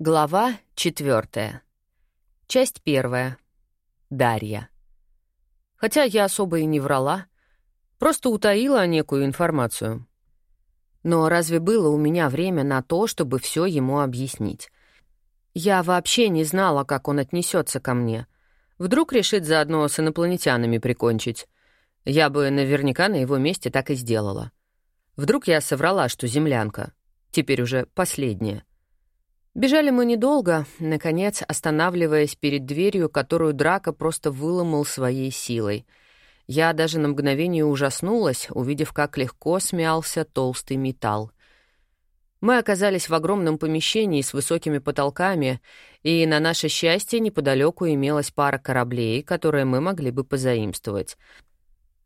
Глава четвертая. Часть первая. Дарья. Хотя я особо и не врала, просто утаила некую информацию. Но разве было у меня время на то, чтобы все ему объяснить? Я вообще не знала, как он отнесется ко мне. Вдруг решит заодно с инопланетянами прикончить. Я бы наверняка на его месте так и сделала. Вдруг я соврала, что землянка. Теперь уже последняя. Бежали мы недолго, наконец останавливаясь перед дверью, которую Драка просто выломал своей силой. Я даже на мгновение ужаснулась, увидев, как легко смялся толстый металл. Мы оказались в огромном помещении с высокими потолками, и на наше счастье неподалеку имелась пара кораблей, которые мы могли бы позаимствовать.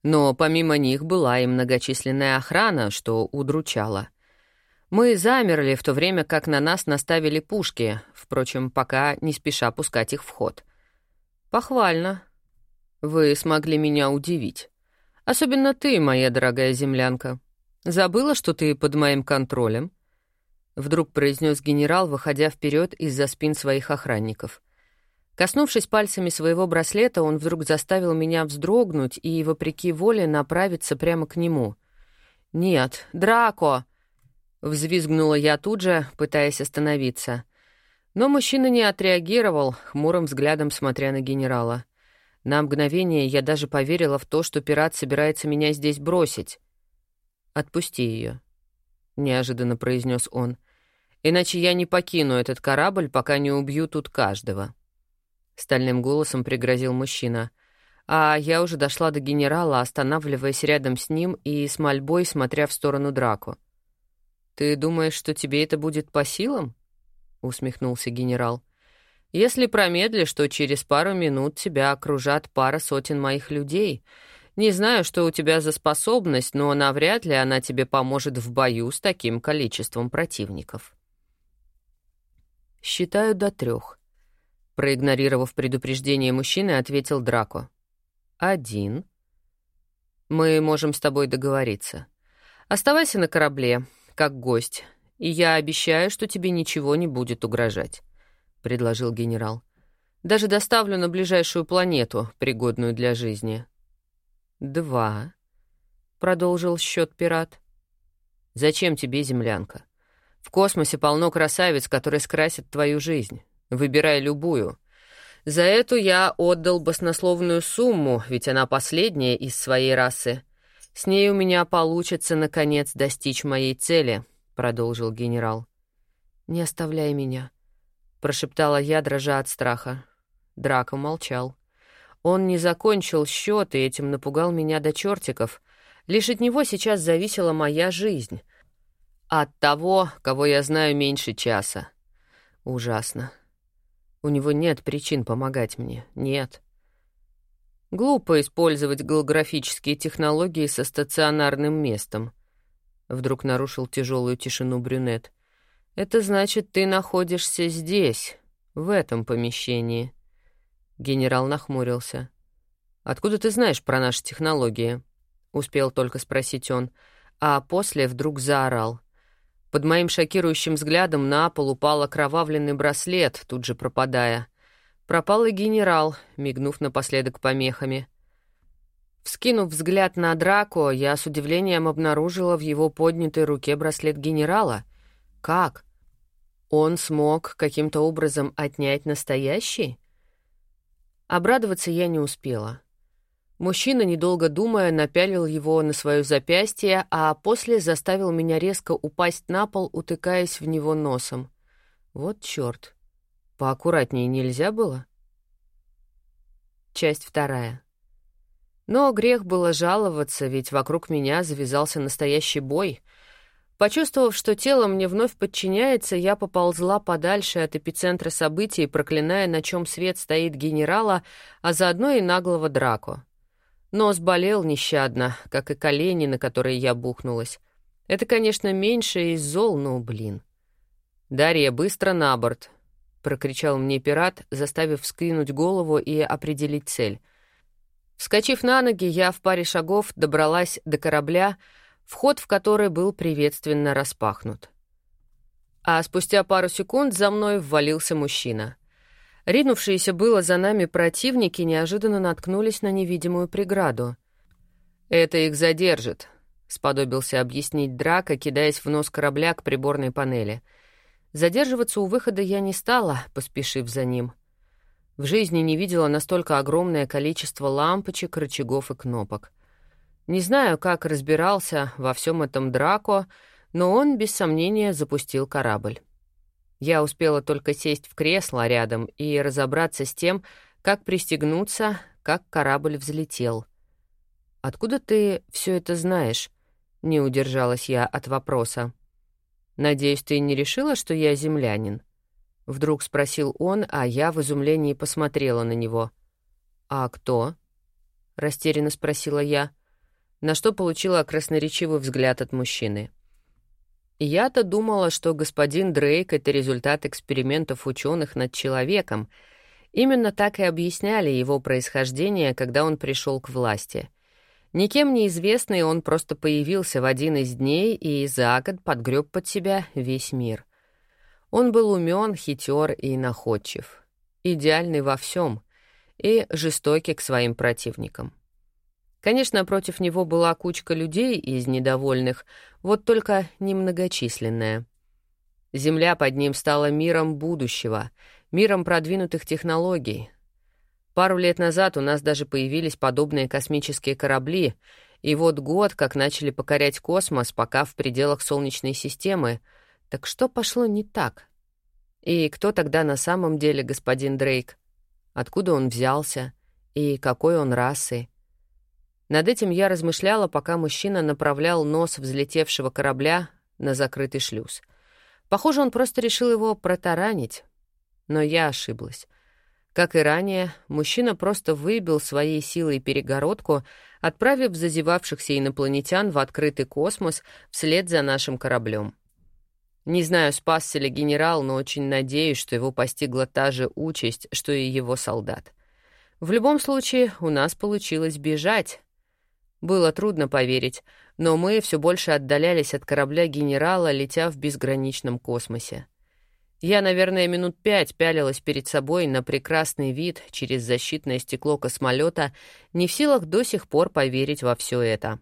Но помимо них была и многочисленная охрана, что удручало — мы замерли, в то время как на нас наставили пушки, впрочем, пока не спеша пускать их в ход. «Похвально. Вы смогли меня удивить. Особенно ты, моя дорогая землянка. Забыла, что ты под моим контролем?» Вдруг произнес генерал, выходя вперед из-за спин своих охранников. Коснувшись пальцами своего браслета, он вдруг заставил меня вздрогнуть и, вопреки воле, направиться прямо к нему. «Нет, Драко!» Взвизгнула я тут же, пытаясь остановиться. Но мужчина не отреагировал, хмурым взглядом смотря на генерала. На мгновение я даже поверила в то, что пират собирается меня здесь бросить. «Отпусти ее», — неожиданно произнес он. «Иначе я не покину этот корабль, пока не убью тут каждого». Стальным голосом пригрозил мужчина. А я уже дошла до генерала, останавливаясь рядом с ним и с мольбой смотря в сторону Драку. «Ты думаешь, что тебе это будет по силам?» — усмехнулся генерал. «Если промедлишь, то через пару минут тебя окружат пара сотен моих людей. Не знаю, что у тебя за способность, но навряд ли она тебе поможет в бою с таким количеством противников». «Считаю до трех», — проигнорировав предупреждение мужчины, ответил Драко. «Один. Мы можем с тобой договориться. Оставайся на корабле, как гость, и я обещаю, что тебе ничего не будет угрожать», — предложил генерал. «Даже доставлю на ближайшую планету, пригодную для жизни». «Два», — продолжил счет пират. «Зачем тебе землянка? В космосе полно красавиц, которые скрасят твою жизнь. Выбирай любую. За эту я отдал баснословную сумму, ведь она последняя из своей расы. С ней у меня получится, наконец, достичь моей цели», — продолжил генерал. «Не оставляй меня», — прошептала я, дрожа от страха. Драко молчал. Он не закончил счет и этим напугал меня до чертиков. Лишь от него сейчас зависела моя жизнь. От того, кого я знаю меньше часа. Ужасно. У него нет причин помогать мне. Нет. Глупо использовать голографические технологии со стационарным местом. Вдруг нарушил тяжелую тишину брюнет. Это значит, ты находишься здесь, в этом помещении. Генерал нахмурился. Откуда ты знаешь про наши технологии? Успел только спросить он, а после вдруг заорал. Под моим шокирующим взглядом на пол упал окровавленный браслет, тут же пропадая. Пропал и генерал, мигнув напоследок помехами. Вскинув взгляд на Драко, я с удивлением обнаружила в его поднятой руке браслет генерала. Как? Он смог каким-то образом отнять настоящий? Обрадоваться я не успела. Мужчина, недолго думая, напялил его на свое запястье, а после заставил меня резко упасть на пол, утыкаясь в него носом. Вот чёрт. Поаккуратнее нельзя было? Часть вторая. Но грех было жаловаться, ведь вокруг меня завязался настоящий бой. Почувствовав, что тело мне вновь подчиняется, я поползла подальше от эпицентра событий, проклиная, на чем свет стоит генерала, а заодно и наглого драку. Нос болел нещадно, как и колени, на которые я бухнулась. Это, конечно, меньше из зол, но, блин. «Дарья, быстро на борт!» — прокричал мне пират, заставив вскинуть голову и определить цель. Вскочив на ноги, я в паре шагов добралась до корабля, вход в который был приветственно распахнут. А спустя пару секунд за мной ввалился мужчина. Ринувшиеся было за нами противники неожиданно наткнулись на невидимую преграду. «Это их задержит», — сподобился объяснить Драка, кидаясь в нос корабля к приборной панели. Задерживаться у выхода я не стала, поспешив за ним. В жизни не видела настолько огромное количество лампочек, рычагов и кнопок. Не знаю, как разбирался во всем этом Драко, но он, без сомнения, запустил корабль. Я успела только сесть в кресло рядом и разобраться с тем, как пристегнуться, как корабль взлетел. «Откуда ты все это знаешь?» — не удержалась я от вопроса. «Надеюсь, ты не решила, что я землянин?» Вдруг спросил он, а я в изумлении посмотрела на него. «А кто?» — растерянно спросила я, на что получила красноречивый взгляд от мужчины. Я-то думала, что господин Дрейк — это результат экспериментов ученых над человеком. Именно так и объясняли его происхождение, когда он пришел к власти. Никем неизвестный он просто появился в один из дней и за год подгреб под себя весь мир — он был умен, хитер и находчив, идеальный во всем и жестокий к своим противникам. Конечно, против него была кучка людей из недовольных, вот только немногочисленная. Земля под ним стала миром будущего, миром продвинутых технологий. Пару лет назад у нас даже появились подобные космические корабли, и вот год, как начали покорять космос, пока в пределах Солнечной системы — так что пошло не так? И кто тогда на самом деле господин Дрейк? Откуда он взялся? И какой он расы? Над этим я размышляла, пока мужчина направлял нос взлетевшего корабля на закрытый шлюз. Похоже, он просто решил его протаранить. Но я ошиблась. Как и ранее, мужчина просто выбил своей силой перегородку, отправив зазевавшихся инопланетян в открытый космос вслед за нашим кораблем. Не знаю, спасся ли генерал, но очень надеюсь, что его постигла та же участь, что и его солдат. В любом случае, у нас получилось бежать. Было трудно поверить, но мы все больше отдалялись от корабля генерала, летя в безграничном космосе. Я, наверное, минут пять пялилась перед собой на прекрасный вид через защитное стекло космолета, не в силах до сих пор поверить во все это.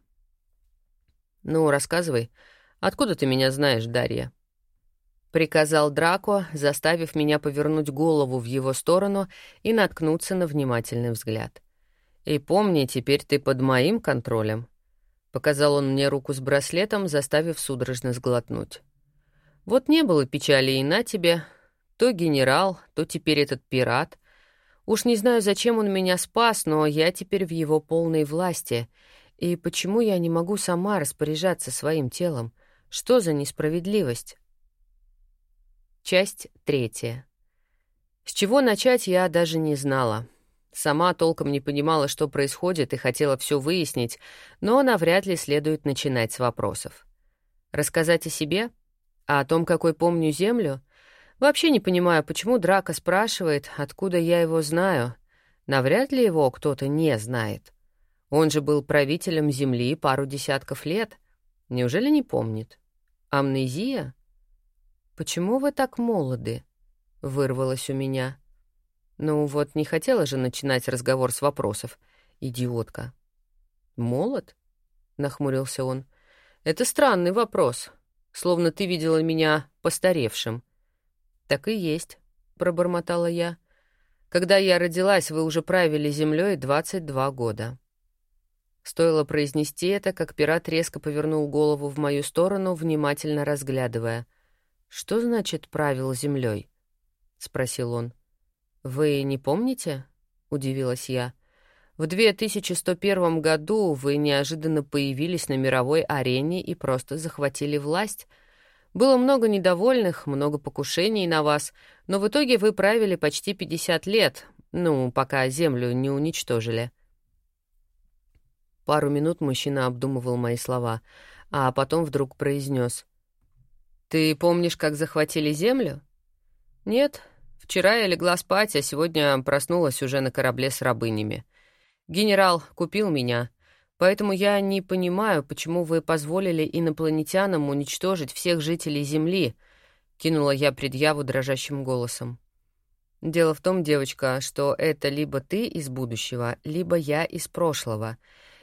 «Ну, рассказывай, откуда ты меня знаешь, Дарья?» — приказал Драко, заставив меня повернуть голову в его сторону и наткнуться на внимательный взгляд. «И помни, теперь ты под моим контролем», — показал он мне руку с браслетом, заставив судорожно сглотнуть. «Вот не было печали и на тебе. То генерал, то теперь этот пират. Уж не знаю, зачем он меня спас, но я теперь в его полной власти. И почему я не могу сама распоряжаться своим телом? Что за несправедливость?» Часть третья. С чего начать, я даже не знала. Сама толком не понимала, что происходит, и хотела все выяснить, но навряд ли следует начинать с вопросов. Рассказать о себе? А о том, какой помню Землю? Вообще не понимаю, почему Драка спрашивает, откуда я его знаю. Навряд ли его кто-то не знает. Он же был правителем Земли пару десятков лет. Неужели не помнит? Амнезия? «Почему вы так молоды?» — вырвалось у меня. Ну вот, не хотела же начинать разговор с вопросов. Идиотка. «Молод?» — нахмурился он. «Это странный вопрос. Словно ты видела меня постаревшим». «Так и есть», — пробормотала я. «Когда я родилась, вы уже правили землей 22 года». Стоило произнести это, как пират резко повернул голову в мою сторону, внимательно разглядывая — «Что значит правил землей?» — спросил он. «Вы не помните?» — удивилась я. «В 2101 году вы неожиданно появились на мировой арене и просто захватили власть. Было много недовольных, много покушений на вас, но в итоге вы правили почти 50 лет, ну, пока землю не уничтожили». Пару минут мужчина обдумывал мои слова, а потом вдруг произнес: «Ты помнишь, как захватили Землю?» «Нет. Вчера я легла спать, а сегодня проснулась уже на корабле с рабынями. Генерал купил меня, поэтому я не понимаю, почему вы позволили инопланетянам уничтожить всех жителей Земли. кинула я предъяву дрожащим голосом. Дело в том, девочка, что это либо ты из будущего, либо я из прошлого.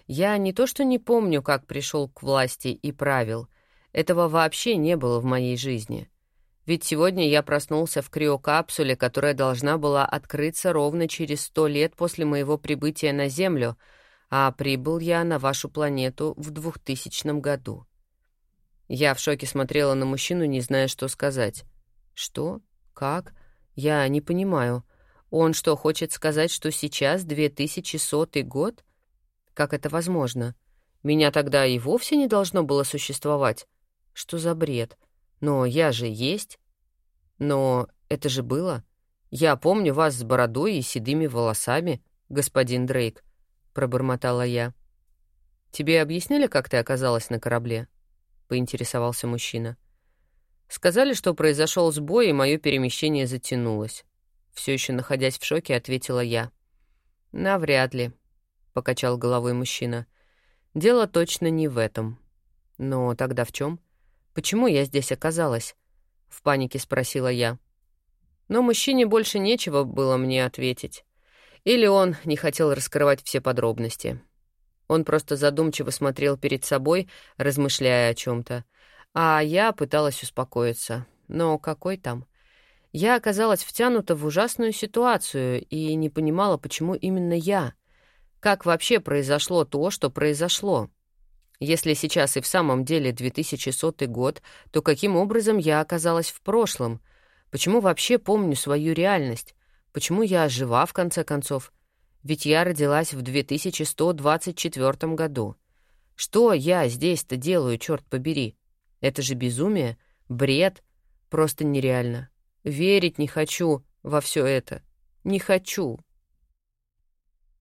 Я не то что не помню, как пришел к власти и правил. Этого вообще не было в моей жизни. Ведь сегодня я проснулся в криокапсуле, которая должна была открыться ровно через сто лет после моего прибытия на Землю, а прибыл я на вашу планету в двухтысячном году. Я в шоке смотрела на мужчину, не зная, что сказать. «Что? Как? Я не понимаю. Он что, хочет сказать, что сейчас 2100 год? Как это возможно? Меня тогда и вовсе не должно было существовать. Что за бред? Но я же есть. Но это же было. Я помню вас с бородой и седыми волосами, господин Дрейк», — пробормотала я. «Тебе объяснили, как ты оказалась на корабле?» — поинтересовался мужчина. «Сказали, что произошел сбой, и мое перемещение затянулось». Все еще находясь в шоке, ответила я. «Навряд ли», — покачал головой мужчина. «Дело точно не в этом». «Но тогда в чем? Почему я здесь оказалась?» — в панике спросила я. Но мужчине больше нечего было мне ответить. Или он не хотел раскрывать все подробности. Он просто задумчиво смотрел перед собой, размышляя о чем-то. А я пыталась успокоиться. Но какой там? Я оказалась втянута в ужасную ситуацию и не понимала, почему именно я. Как вообще произошло то, что произошло? Если сейчас и в самом деле 2100 год, то каким образом я оказалась в прошлом? Почему вообще помню свою реальность? Почему я жива, в конце концов? Ведь я родилась в 2124 году. Что я здесь-то делаю, черт побери? Это же безумие, бред, просто нереально. Верить не хочу во все это. Не хочу.